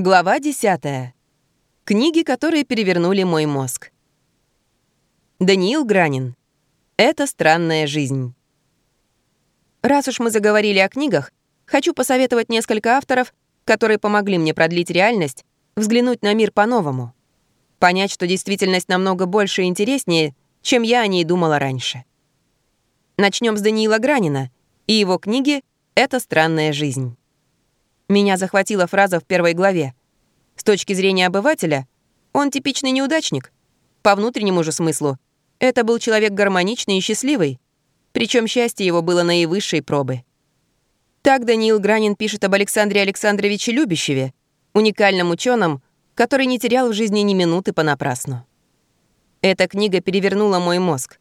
Глава 10. Книги, которые перевернули мой мозг. Даниил Гранин. Это странная жизнь. Раз уж мы заговорили о книгах, хочу посоветовать несколько авторов, которые помогли мне продлить реальность, взглянуть на мир по-новому. Понять, что действительность намного больше и интереснее, чем я о ней думала раньше. Начнем с Даниила Гранина и его книги «Это странная жизнь». Меня захватила фраза в первой главе. С точки зрения обывателя, он типичный неудачник. По внутреннему же смыслу, это был человек гармоничный и счастливый, причем счастье его было наивысшей пробы. Так Даниил Гранин пишет об Александре Александровиче Любящеве, уникальном ученом, который не терял в жизни ни минуты понапрасну. Эта книга перевернула мой мозг.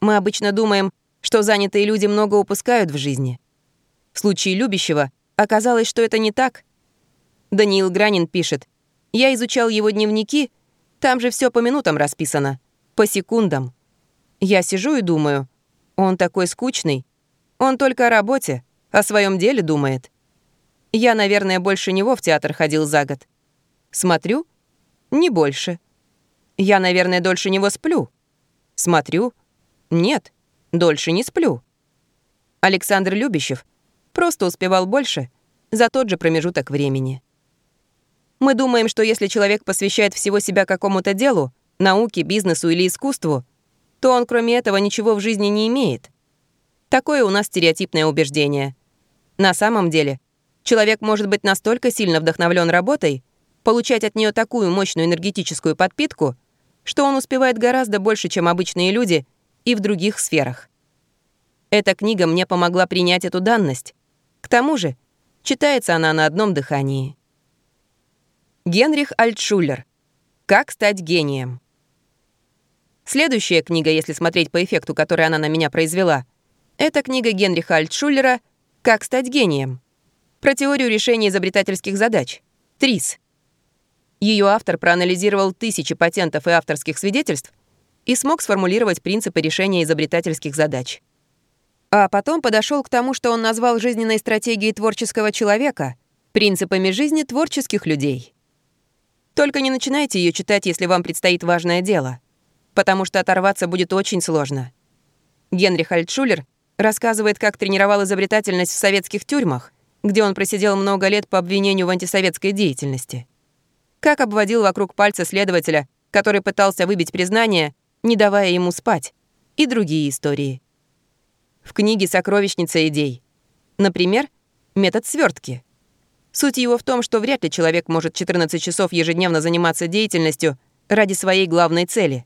Мы обычно думаем, что занятые люди много упускают в жизни. В случае Любящего Оказалось, что это не так. Даниил Гранин пишет. «Я изучал его дневники, там же все по минутам расписано, по секундам. Я сижу и думаю, он такой скучный. Он только о работе, о своем деле думает. Я, наверное, больше него в театр ходил за год. Смотрю — не больше. Я, наверное, дольше него сплю. Смотрю — нет, дольше не сплю. Александр Любящев — просто успевал больше за тот же промежуток времени. Мы думаем, что если человек посвящает всего себя какому-то делу, науке, бизнесу или искусству, то он кроме этого ничего в жизни не имеет. Такое у нас стереотипное убеждение. На самом деле, человек может быть настолько сильно вдохновлен работой, получать от нее такую мощную энергетическую подпитку, что он успевает гораздо больше, чем обычные люди, и в других сферах. Эта книга мне помогла принять эту данность, к тому же, читается она на одном дыхании. Генрих Альтшулер. «Как стать гением». Следующая книга, если смотреть по эффекту, который она на меня произвела, это книга Генриха Альтшулера «Как стать гением». Про теорию решения изобретательских задач. ТРИС. Ее автор проанализировал тысячи патентов и авторских свидетельств и смог сформулировать принципы решения изобретательских задач. А потом подошел к тому, что он назвал жизненной стратегией творческого человека, принципами жизни творческих людей. Только не начинайте ее читать, если вам предстоит важное дело, потому что оторваться будет очень сложно. Генрих Альтшулер рассказывает, как тренировал изобретательность в советских тюрьмах, где он просидел много лет по обвинению в антисоветской деятельности. Как обводил вокруг пальца следователя, который пытался выбить признание, не давая ему спать, и другие истории в книге «Сокровищница идей». Например, метод свертки. Суть его в том, что вряд ли человек может 14 часов ежедневно заниматься деятельностью ради своей главной цели.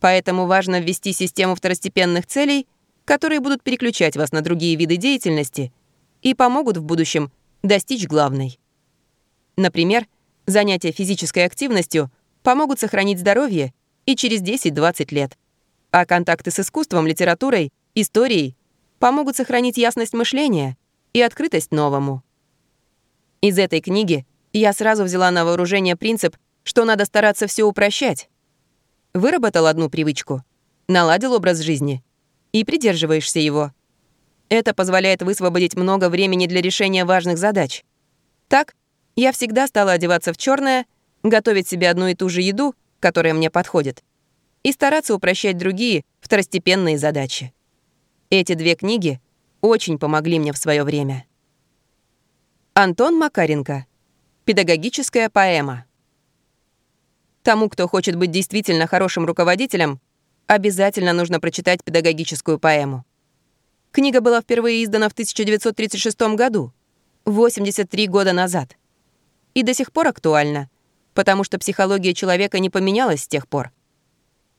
Поэтому важно ввести систему второстепенных целей, которые будут переключать вас на другие виды деятельности и помогут в будущем достичь главной. Например, занятия физической активностью помогут сохранить здоровье и через 10-20 лет, а контакты с искусством, литературой историей помогут сохранить ясность мышления и открытость новому. Из этой книги я сразу взяла на вооружение принцип, что надо стараться все упрощать. Выработал одну привычку, наладил образ жизни и придерживаешься его. Это позволяет высвободить много времени для решения важных задач. Так, я всегда стала одеваться в черное, готовить себе одну и ту же еду, которая мне подходит, и стараться упрощать другие второстепенные задачи. Эти две книги очень помогли мне в свое время. Антон Макаренко. Педагогическая поэма. Тому, кто хочет быть действительно хорошим руководителем, обязательно нужно прочитать педагогическую поэму. Книга была впервые издана в 1936 году, 83 года назад. И до сих пор актуальна, потому что психология человека не поменялась с тех пор.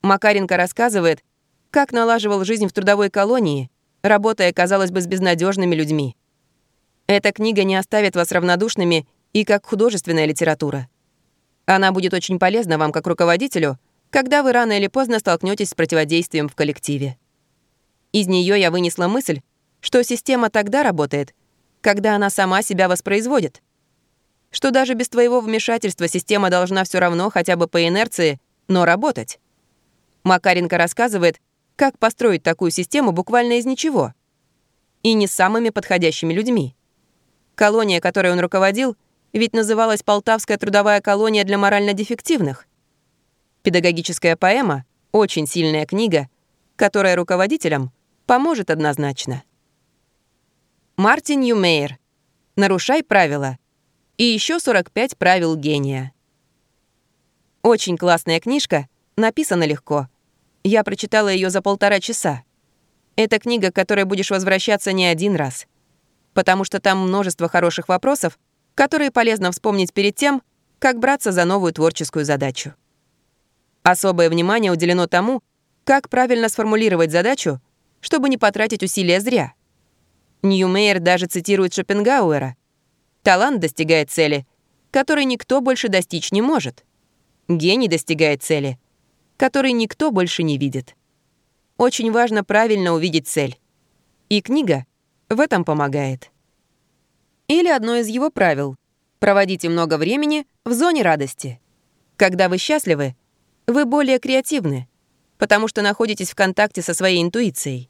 Макаренко рассказывает, как налаживал жизнь в трудовой колонии, работая, казалось бы, с безнадежными людьми. Эта книга не оставит вас равнодушными и как художественная литература. Она будет очень полезна вам как руководителю, когда вы рано или поздно столкнетесь с противодействием в коллективе. Из нее я вынесла мысль, что система тогда работает, когда она сама себя воспроизводит. Что даже без твоего вмешательства система должна все равно хотя бы по инерции, но работать. Макаренко рассказывает, как построить такую систему буквально из ничего? И не самыми подходящими людьми. Колония, которой он руководил, ведь называлась «Полтавская трудовая колония для морально дефективных». Педагогическая поэма — очень сильная книга, которая руководителям поможет однозначно. Мартин Юмейер. «Нарушай правила». И еще 45 правил гения. Очень классная книжка, написана легко. Я прочитала ее за полтора часа. Это книга, к которой будешь возвращаться не один раз. Потому что там множество хороших вопросов, которые полезно вспомнить перед тем, как браться за новую творческую задачу. Особое внимание уделено тому, как правильно сформулировать задачу, чтобы не потратить усилия зря. Ньюмейер даже цитирует Шопенгауэра. «Талант достигает цели, которой никто больше достичь не может. Гений достигает цели, которой никто больше не видит. Очень важно правильно увидеть цель. И книга в этом помогает. Или одно из его правил — проводите много времени в зоне радости. Когда вы счастливы, вы более креативны, потому что находитесь в контакте со своей интуицией.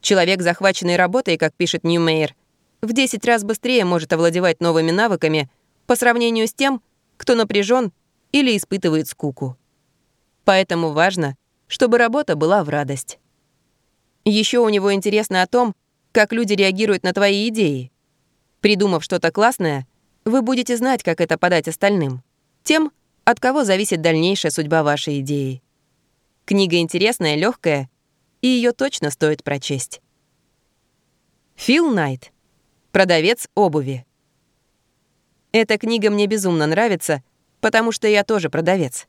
Человек, захваченный работой, как пишет Ньюмейер, в 10 раз быстрее может овладевать новыми навыками по сравнению с тем, кто напряжен или испытывает скуку. Поэтому важно, чтобы работа была в радость. Еще у него интересно о том, как люди реагируют на твои идеи. Придумав что-то классное, вы будете знать, как это подать остальным. Тем, от кого зависит дальнейшая судьба вашей идеи. Книга интересная, легкая и ее точно стоит прочесть. Фил Найт. Продавец обуви. Эта книга мне безумно нравится, потому что я тоже продавец.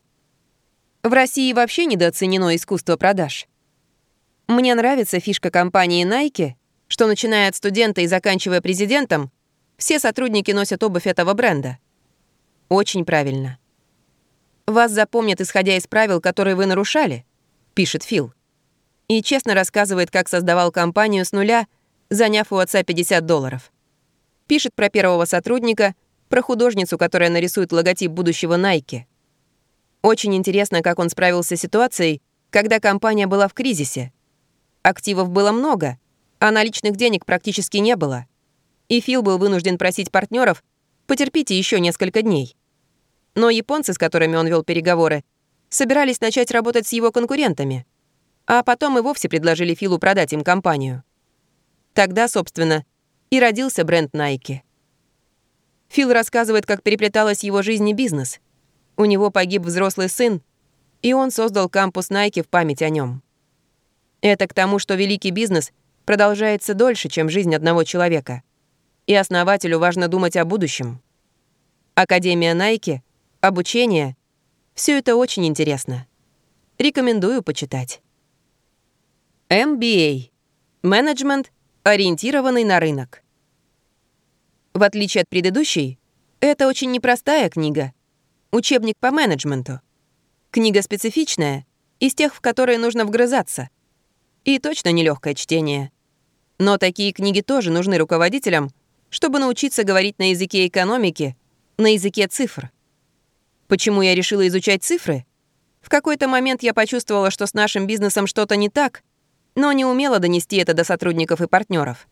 В России вообще недооценено искусство продаж. Мне нравится фишка компании Nike, что начиная от студента и заканчивая президентом, все сотрудники носят обувь этого бренда. Очень правильно. Вас запомнят, исходя из правил, которые вы нарушали, пишет Фил и честно рассказывает, как создавал компанию с нуля, заняв у отца 50 долларов. Пишет про первого сотрудника, про художницу, которая нарисует логотип будущего Nike. Очень интересно, как он справился с ситуацией, когда компания была в кризисе. Активов было много, а наличных денег практически не было. И Фил был вынужден просить партнеров «потерпите еще несколько дней». Но японцы, с которыми он вел переговоры, собирались начать работать с его конкурентами — а потом и вовсе предложили Филу продать им компанию. Тогда, собственно, и родился бренд Nike. Фил рассказывает, как переплеталась его жизнь и бизнес. У него погиб взрослый сын, и он создал кампус Nike в память о нем. Это к тому, что великий бизнес продолжается дольше, чем жизнь одного человека. И основателю важно думать о будущем. Академия Nike, обучение — все это очень интересно. Рекомендую почитать. MBA. Менеджмент, ориентированный на рынок. В отличие от предыдущей, это очень непростая книга. Учебник по менеджменту. Книга специфичная, из тех, в которые нужно вгрызаться. И точно нелегкое чтение. Но такие книги тоже нужны руководителям, чтобы научиться говорить на языке экономики, на языке цифр. Почему я решила изучать цифры? В какой-то момент я почувствовала, что с нашим бизнесом что-то не так — но не умела донести это до сотрудников и партнеров.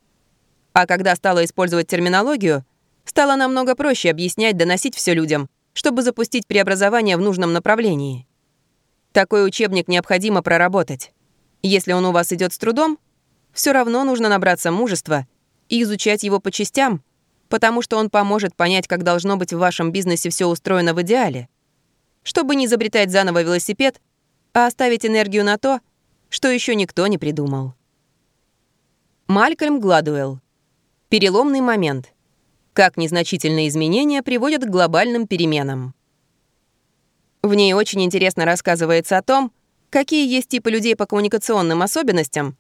А когда стала использовать терминологию, стало намного проще объяснять, доносить все людям, чтобы запустить преобразование в нужном направлении. Такой учебник необходимо проработать. Если он у вас идет с трудом, все равно нужно набраться мужества и изучать его по частям, потому что он поможет понять, как должно быть в вашем бизнесе все устроено в идеале. Чтобы не изобретать заново велосипед, а оставить энергию на то, что еще никто не придумал. Малькольм Гладуэлл. Переломный момент. Как незначительные изменения приводят к глобальным переменам. В ней очень интересно рассказывается о том, какие есть типы людей по коммуникационным особенностям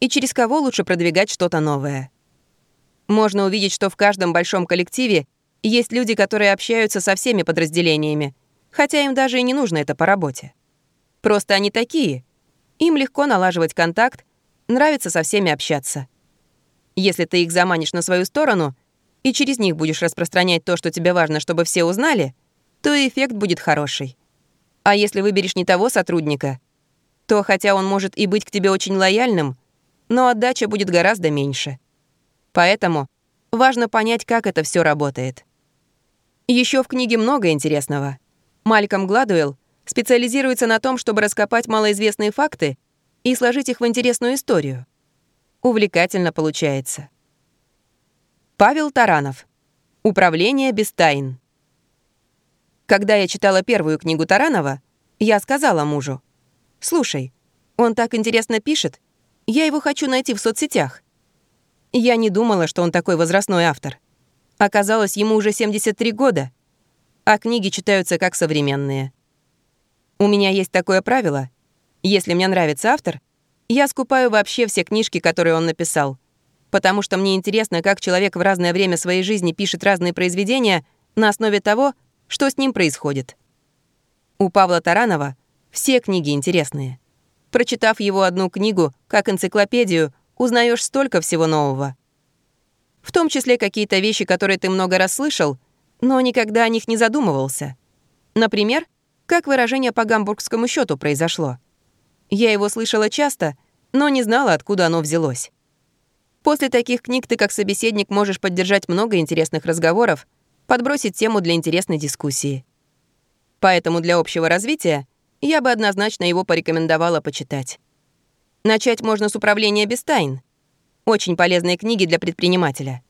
и через кого лучше продвигать что-то новое. Можно увидеть, что в каждом большом коллективе есть люди, которые общаются со всеми подразделениями, хотя им даже и не нужно это по работе. Просто они такие, им легко налаживать контакт, нравится со всеми общаться. Если ты их заманишь на свою сторону и через них будешь распространять то, что тебе важно, чтобы все узнали, то эффект будет хороший. А если выберешь не того сотрудника, то хотя он может и быть к тебе очень лояльным, но отдача будет гораздо меньше. Поэтому важно понять, как это все работает. Еще в книге много интересного. Мальком Гладуэлл специализируется на том, чтобы раскопать малоизвестные факты и сложить их в интересную историю. Увлекательно получается. Павел Таранов. Управление без тайн. Когда я читала первую книгу Таранова, я сказала мужу, «Слушай, он так интересно пишет, я его хочу найти в соцсетях». Я не думала, что он такой возрастной автор. Оказалось, ему уже 73 года, а книги читаются как современные. У меня есть такое правило. Если мне нравится автор, я скупаю вообще все книжки, которые он написал, потому что мне интересно, как человек в разное время своей жизни пишет разные произведения на основе того, что с ним происходит. У Павла Таранова все книги интересные. Прочитав его одну книгу, как энциклопедию, узнаешь столько всего нового. В том числе какие-то вещи, которые ты много раз слышал, но никогда о них не задумывался. Например, как выражение по гамбургскому счету произошло. Я его слышала часто, но не знала, откуда оно взялось. После таких книг ты как собеседник можешь поддержать много интересных разговоров, подбросить тему для интересной дискуссии. Поэтому для общего развития я бы однозначно его порекомендовала почитать. Начать можно с управления без тайн. Очень полезные книги для предпринимателя.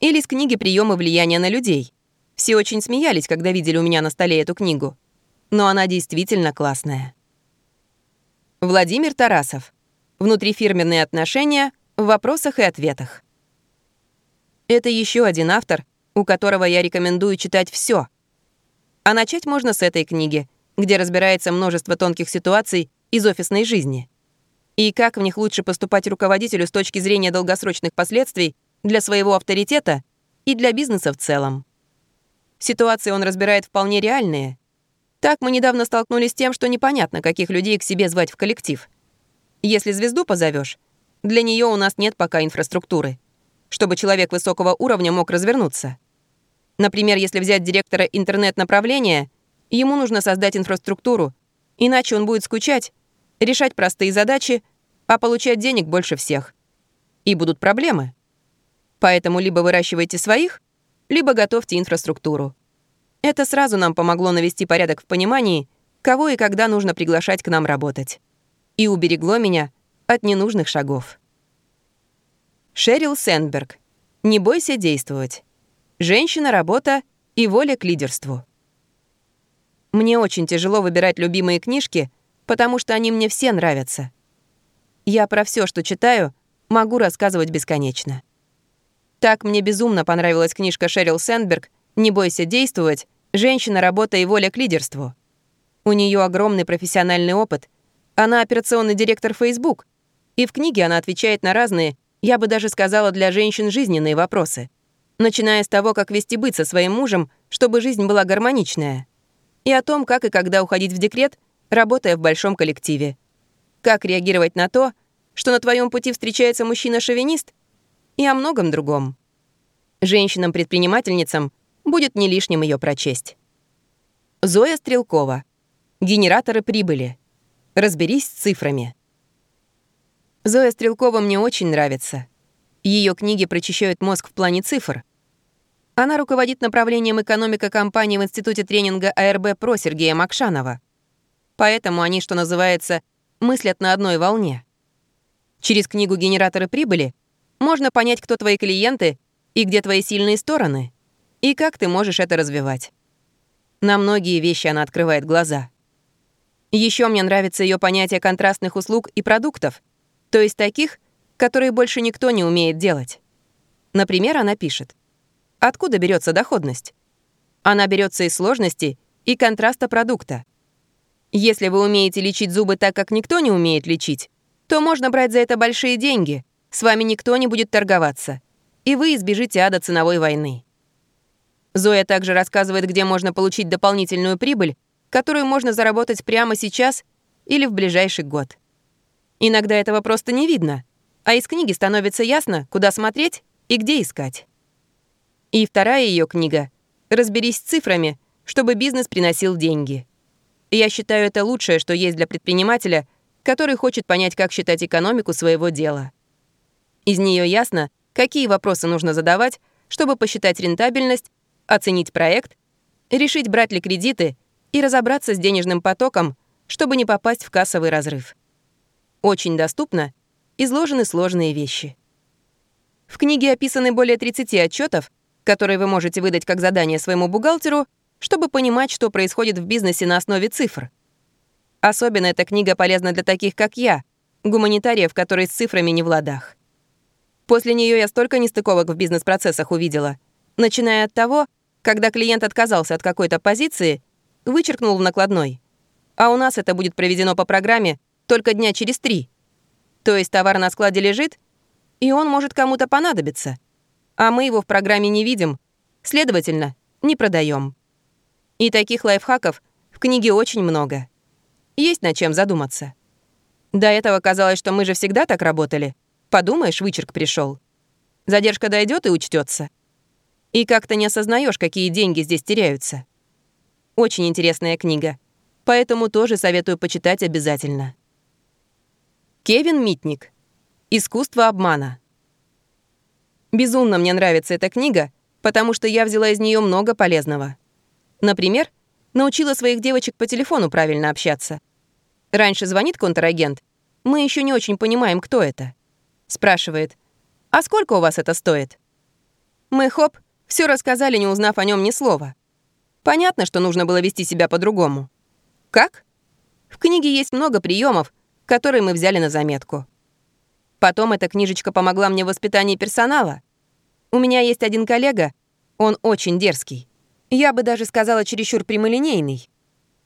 Или с книги «Приемы влияния на людей». Все очень смеялись, когда видели у меня на столе эту книгу. Но она действительно классная. Владимир Тарасов. Внутрифирменные отношения в вопросах и ответах. Это еще один автор, у которого я рекомендую читать все. А начать можно с этой книги, где разбирается множество тонких ситуаций из офисной жизни. И как в них лучше поступать руководителю с точки зрения долгосрочных последствий для своего авторитета и для бизнеса в целом. Ситуации он разбирает вполне реальные. Так мы недавно столкнулись с тем, что непонятно, каких людей к себе звать в коллектив. Если звезду позовешь, для нее у нас нет пока инфраструктуры, чтобы человек высокого уровня мог развернуться. Например, если взять директора интернет-направления, ему нужно создать инфраструктуру, иначе он будет скучать, решать простые задачи, а получать денег больше всех. И будут проблемы. Поэтому либо выращивайте своих, либо готовьте инфраструктуру. Это сразу нам помогло навести порядок в понимании, кого и когда нужно приглашать к нам работать. И уберегло меня от ненужных шагов. Шерил Сенберг. «Не бойся действовать. Женщина, работа и воля к лидерству». Мне очень тяжело выбирать любимые книжки, потому что они мне все нравятся. Я про все, что читаю, могу рассказывать бесконечно. Так мне безумно понравилась книжка Шерил Сенберг «Не бойся действовать. Женщина, работа и воля к лидерству». У нее огромный профессиональный опыт. Она операционный директор Facebook, и в книге она отвечает на разные, я бы даже сказала, для женщин жизненные вопросы. Начиная с того, как вести быт со своим мужем, чтобы жизнь была гармоничная. И о том, как и когда уходить в декрет, работая в большом коллективе. Как реагировать на то, что на твоем пути встречается мужчина-шовинист, и о многом другом. Женщинам-предпринимательницам будет не лишним ее прочесть. Зоя Стрелкова. Генераторы прибыли. Разберись с цифрами. Зоя Стрелкова мне очень нравится. Ее книги прочищают мозг в плане цифр. Она руководит направлением экономика компании в Институте тренинга АРБ ПРО Сергея Макшанова. Поэтому они, что называется, мыслят на одной волне. Через книгу «Генераторы прибыли» можно понять, кто твои клиенты и где твои сильные стороны, и как ты можешь это развивать. На многие вещи она открывает глаза. Еще мне нравится ее понятие контрастных услуг и продуктов — то есть таких, которые больше никто не умеет делать. Например, она пишет. Откуда берется доходность? Она берется из сложности и контраста продукта. Если вы умеете лечить зубы так, как никто не умеет лечить, то можно брать за это большие деньги, с вами никто не будет торговаться, и вы избежите ада ценовой войны. Зоя также рассказывает, где можно получить дополнительную прибыль, которую можно заработать прямо сейчас или в ближайший год. Иногда этого просто не видно, а из книги становится ясно, куда смотреть и где искать. И вторая ее книга «Разберись с цифрами, чтобы бизнес приносил деньги». Я считаю, это лучшее, что есть для предпринимателя, который хочет понять, как считать экономику своего дела. Из нее ясно, какие вопросы нужно задавать, чтобы посчитать рентабельность, оценить проект решить, брать ли кредиты и разобраться с денежным потоком, чтобы не попасть в кассовый разрыв. Очень доступно изложены сложные вещи. В книге описаны более 30 отчетов, которые вы можете выдать как задание своему бухгалтеру, чтобы понимать, что происходит в бизнесе на основе цифр. Особенно эта книга полезна для таких, как я, гуманитариев, которые с цифрами не в ладах. После нее я столько нестыковок в бизнес-процессах увидела, начиная от того, когда клиент отказался от какой-то позиции, вычеркнул в накладной. А у нас это будет проведено по программе только дня через три. То есть товар на складе лежит, и он может кому-то понадобиться. А мы его в программе не видим, следовательно, не продаем. И таких лайфхаков в книге очень много. Есть над чем задуматься. До этого казалось, что мы же всегда так работали. Подумаешь, вычерк пришел. Задержка дойдет и учтется. И как-то не осознаешь, какие деньги здесь теряются. Очень интересная книга, поэтому тоже советую почитать обязательно. Кевин Митник. Искусство обмана. Безумно мне нравится эта книга, потому что я взяла из нее много полезного. Например, научила своих девочек по телефону правильно общаться. Раньше звонит контрагент, мы еще не очень понимаем, кто это. Спрашивает, «А сколько у вас это стоит?» Мы, хоп, все рассказали, не узнав о нем ни слова. Понятно, что нужно было вести себя по-другому. Как? В книге есть много приемов, которые мы взяли на заметку. Потом эта книжечка помогла мне в воспитании персонала. У меня есть один коллега, он очень дерзкий. Я бы даже сказала, чересчур прямолинейный.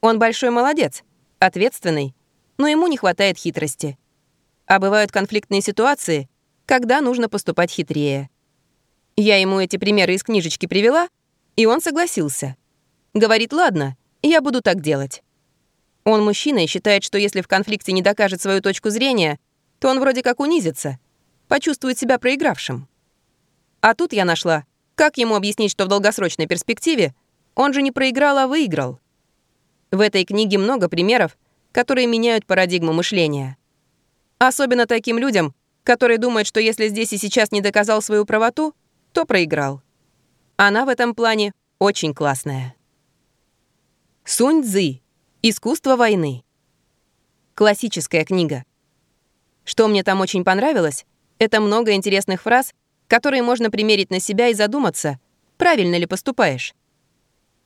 Он большой молодец, ответственный, но ему не хватает хитрости. А бывают конфликтные ситуации, когда нужно поступать хитрее. Я ему эти примеры из книжечки привела, и он согласился. Говорит, ладно, я буду так делать. Он мужчина и считает, что если в конфликте не докажет свою точку зрения, то он вроде как унизится, почувствует себя проигравшим. А тут я нашла, как ему объяснить, что в долгосрочной перспективе он же не проиграл, а выиграл. В этой книге много примеров, которые меняют парадигму мышления. Особенно таким людям, которые думают, что если здесь и сейчас не доказал свою правоту — кто проиграл. Она в этом плане очень классная. Сунь Цзы. Искусство войны. Классическая книга. Что мне там очень понравилось, это много интересных фраз, которые можно примерить на себя и задуматься, правильно ли поступаешь.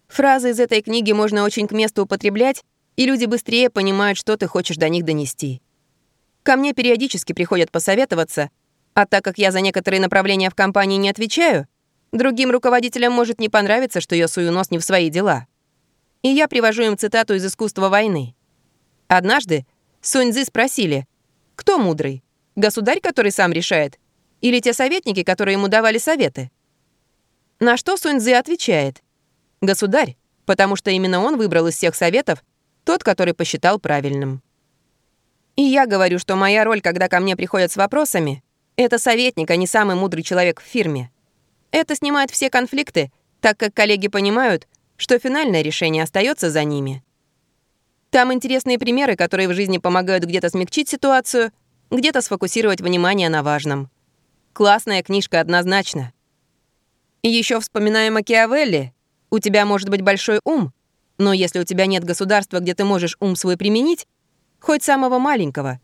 Фразы из этой книги можно очень к месту употреблять, и люди быстрее понимают, что ты хочешь до них донести. Ко мне периодически приходят посоветоваться, а так как я за некоторые направления в компании не отвечаю, другим руководителям может не понравиться, что я сую нос не в свои дела. И я привожу им цитату из «Искусства войны». Однажды Суньцзы спросили, кто мудрый, государь, который сам решает, или те советники, которые ему давали советы? На что Суньцзы отвечает, государь, потому что именно он выбрал из всех советов тот, который посчитал правильным. И я говорю, что моя роль, когда ко мне приходят с вопросами — это советник, а не самый мудрый человек в фирме. Это снимает все конфликты, так как коллеги понимают, что финальное решение остается за ними. Там интересные примеры, которые в жизни помогают где-то смягчить ситуацию, где-то сфокусировать внимание на важном. Классная книжка однозначно. И еще вспоминаем Макиавелли. У тебя может быть большой ум, но если у тебя нет государства, где ты можешь ум свой применить, хоть самого маленького,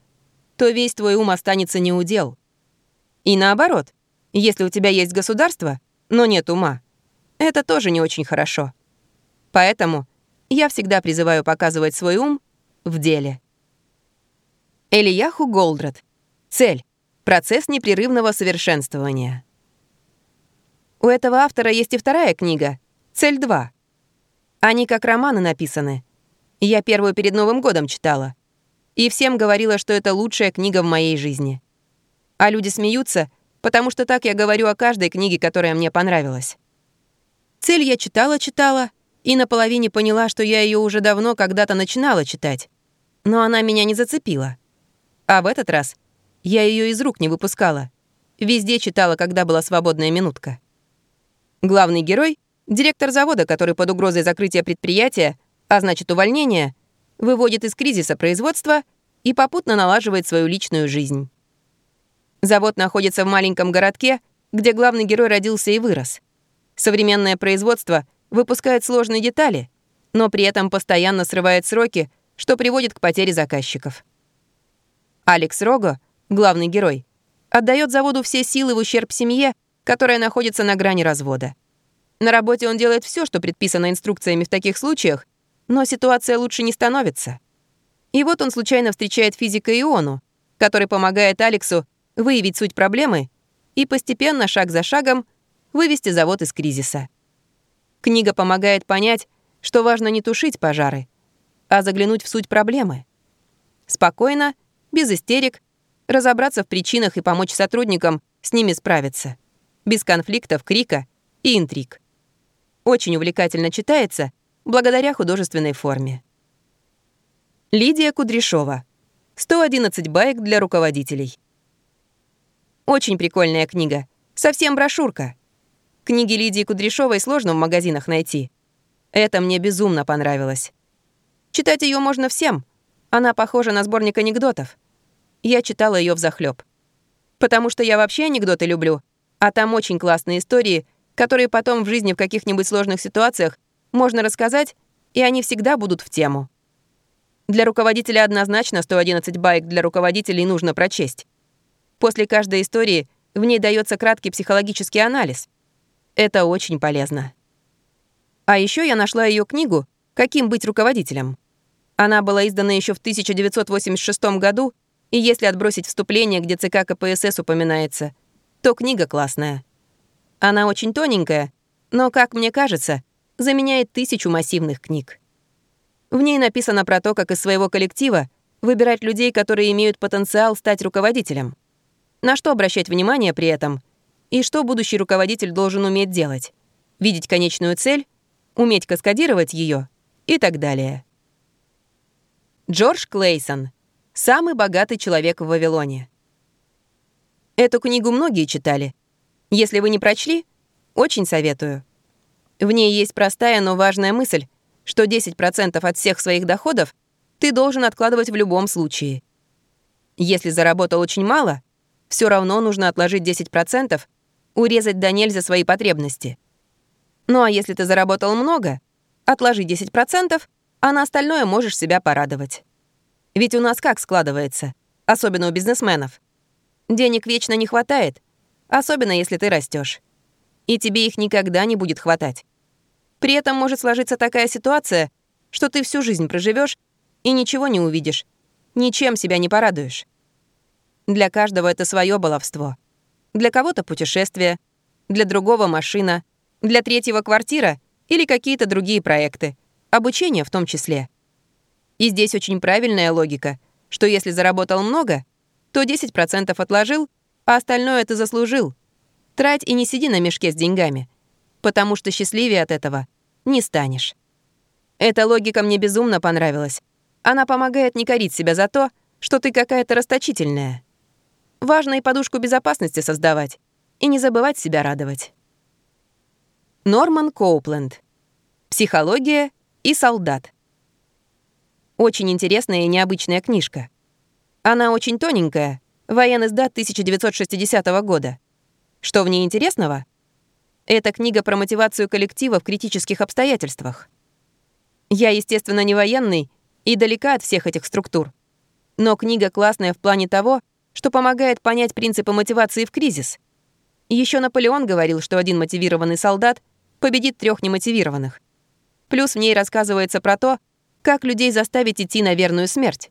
то весь твой ум останется неудел. И наоборот, если у тебя есть государство, но нет ума, это тоже не очень хорошо. Поэтому я всегда призываю показывать свой ум в деле. Элияху Голдрат. Цель. Процесс непрерывного совершенствования. У этого автора есть и вторая книга «Цель 2». Они как романы написаны. Я первую перед Новым годом читала. И всем говорила, что это лучшая книга в моей жизни. А люди смеются, потому что так я говорю о каждой книге, которая мне понравилась. Цель я читала-читала, и наполовине поняла, что я ее уже давно когда-то начинала читать. Но она меня не зацепила. А в этот раз я ее из рук не выпускала. Везде читала, когда была свободная минутка. Главный герой — директор завода, который под угрозой закрытия предприятия, а значит увольнения, выводит из кризиса производства и попутно налаживает свою личную жизнь. Завод находится в маленьком городке, где главный герой родился и вырос. Современное производство выпускает сложные детали, но при этом постоянно срывает сроки, что приводит к потере заказчиков. Алекс Рого, главный герой, отдает заводу все силы в ущерб семье, которая находится на грани развода. На работе он делает все, что предписано инструкциями в таких случаях, но ситуация лучше не становится. И вот он случайно встречает физика Иону, который помогает Алексу выявить суть проблемы и постепенно, шаг за шагом, вывести завод из кризиса. Книга помогает понять, что важно не тушить пожары, а заглянуть в суть проблемы. Спокойно, без истерик, разобраться в причинах и помочь сотрудникам с ними справиться. Без конфликтов, крика и интриг. Очень увлекательно читается благодаря художественной форме. Лидия Кудряшова. 111 баек для руководителей. Очень прикольная книга. Совсем брошюрка. Книги Лидии Кудряшовой сложно в магазинах найти. Это мне безумно понравилось. Читать ее можно всем. Она похожа на сборник анекдотов. Я читала ее взахлёб. Потому что я вообще анекдоты люблю, а там очень классные истории, которые потом в жизни в каких-нибудь сложных ситуациях можно рассказать, и они всегда будут в тему. Для руководителя однозначно 111 байк для руководителей нужно прочесть. После каждой истории в ней дается краткий психологический анализ. Это очень полезно. А еще я нашла ее книгу «Каким быть руководителем». Она была издана еще в 1986 году, и если отбросить вступление, где ЦК КПСС упоминается, то книга классная. Она очень тоненькая, но, как мне кажется, заменяет тысячу массивных книг. В ней написано про то, как из своего коллектива выбирать людей, которые имеют потенциал стать руководителем. На что обращать внимание при этом и что будущий руководитель должен уметь делать. Видеть конечную цель, уметь каскадировать ее и так далее. Джордж Клейсон. Самый богатый человек в Вавилоне. Эту книгу многие читали. Если вы не прочли, очень советую. В ней есть простая, но важная мысль, что 10% от всех своих доходов ты должен откладывать в любом случае. Если заработал очень мало, все равно нужно отложить 10%, урезать до нельзя свои потребности. Ну а если ты заработал много, отложи 10%, а на остальное можешь себя порадовать. Ведь у нас как складывается, особенно у бизнесменов. Денег вечно не хватает, особенно если ты растешь и тебе их никогда не будет хватать. При этом может сложиться такая ситуация, что ты всю жизнь проживешь и ничего не увидишь, ничем себя не порадуешь. Для каждого это свое баловство. Для кого-то путешествие, для другого машина, для третьего квартира или какие-то другие проекты, обучение в том числе. И здесь очень правильная логика, что если заработал много, то 10% отложил, а остальное ты заслужил — Трать и не сиди на мешке с деньгами, потому что счастливее от этого не станешь. Эта логика мне безумно понравилась. Она помогает не корить себя за то, что ты какая-то расточительная. Важно и подушку безопасности создавать, и не забывать себя радовать. Норман Коупленд. Психология и солдат. Очень интересная и необычная книжка. Она очень тоненькая, военный сдат 1960 года. Что в ней интересного? Это книга про мотивацию коллектива в критических обстоятельствах. Я, естественно, не военный и далека от всех этих структур. Но книга классная в плане того, что помогает понять принципы мотивации в кризис. Еще Наполеон говорил, что один мотивированный солдат победит трех немотивированных. Плюс в ней рассказывается про то, как людей заставить идти на верную смерть.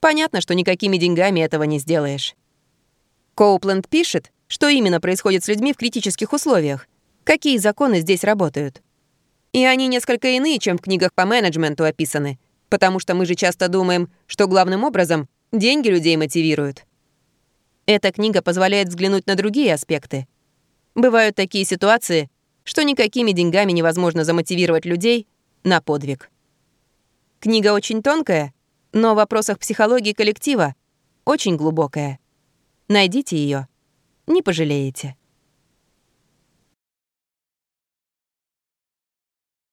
Понятно, что никакими деньгами этого не сделаешь. Коупленд пишет, что именно происходит с людьми в критических условиях, какие законы здесь работают. И они несколько иные, чем в книгах по менеджменту описаны, потому что мы же часто думаем, что главным образом деньги людей мотивируют. Эта книга позволяет взглянуть на другие аспекты. Бывают такие ситуации, что никакими деньгами невозможно замотивировать людей на подвиг. Книга очень тонкая, но в вопросах психологии коллектива очень глубокая. Найдите ее не пожалеете.